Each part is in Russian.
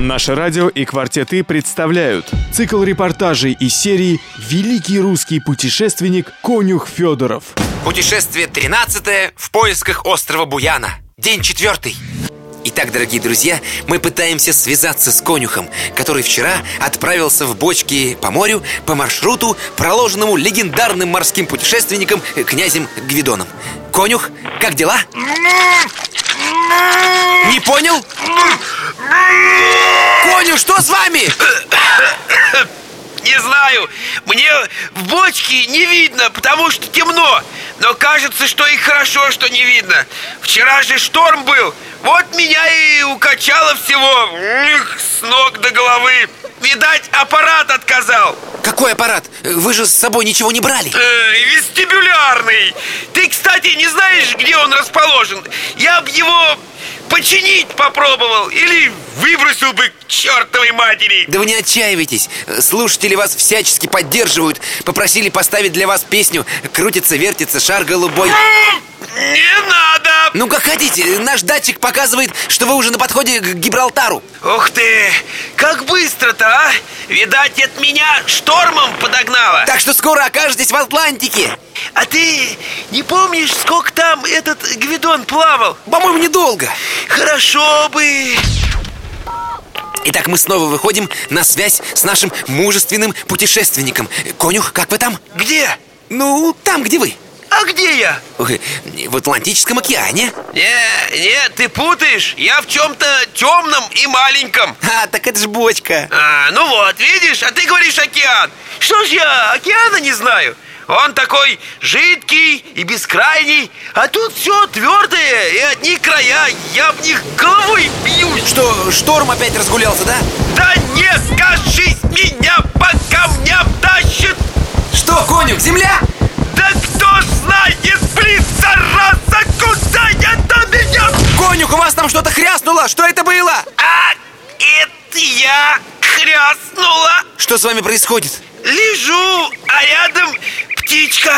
Наше радио и «Квартеты» представляют цикл репортажей из серии «Великий русский путешественник Конюх Федоров». Путешествие 13 в поисках острова Буяна. День четвертый. Итак, дорогие друзья, мы пытаемся связаться с конюхом, который вчера отправился в бочке по морю по маршруту, проложенному легендарным морским путешественником князем Гвидоном. Конюх, как дела? Не понял? Конюх, что с вами? Не знаю, мне в бочке не видно, потому что темно. Но кажется, что и хорошо, что не видно. Вчера же шторм был. Вот меня и укачало всего. Эх, С ног до головы. Видать, аппарат отказал. Какой аппарат? Вы же с собой ничего не брали. Э, Вестибулярный. Ты, кстати, не знаешь, где он расположен? Я бы его починить попробовал Или выбросил бы к чертовой матери. Да вы не отчаивайтесь. Слушатели вас всячески поддерживают. Попросили поставить для вас песню Крутится, вертится, шар голубой Не надо Ну как хотите, наш датчик показывает, что вы уже на подходе к Гибралтару Ух ты, как быстро-то, а? Видать, от меня штормом подогнало Так что скоро окажетесь в Атлантике А ты не помнишь, сколько там этот Гвидон плавал? По-моему, недолго Хорошо бы Итак, мы снова выходим на связь с нашим мужественным путешественником Конюх, как вы там? Где? Ну, там, где вы А где я? В Атлантическом океане Не, не, ты путаешь Я в чем-то темном и маленьком А, так это ж бочка а, Ну вот, видишь, а ты говоришь океан Что ж я океана не знаю? Он такой жидкий и бескрайний А тут все твердое и одни края Я в них головой бьюсь Что, шторм опять разгулялся, да? Да не скажись, меня по камням тащит Что, конюх, земля? Знает, блин, зараза, куда это меня Конюх, у вас там что-то хряснуло, что это было? А, это я хряснула Что с вами происходит? Лежу, а рядом птичка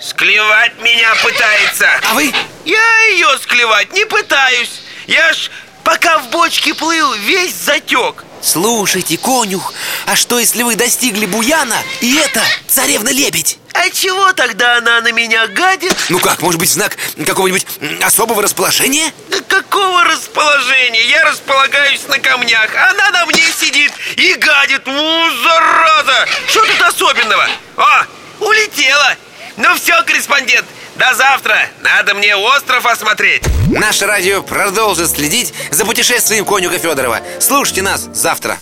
Склевать меня пытается А вы? Я ее склевать не пытаюсь Я ж пока в бочке плыл, весь затек Слушайте, конюх, а что если вы достигли Буяна, и это царевна-лебедь? А чего тогда она на меня гадит? Ну как, может быть, знак какого-нибудь особого расположения? Да какого расположения? Я располагаюсь на камнях Она на мне сидит и гадит Ну, зараза! Что тут особенного? О, улетела Ну все, корреспондент, до завтра Надо мне остров осмотреть Наше радио продолжит следить за путешествием конюха Федорова. Слушайте нас завтра.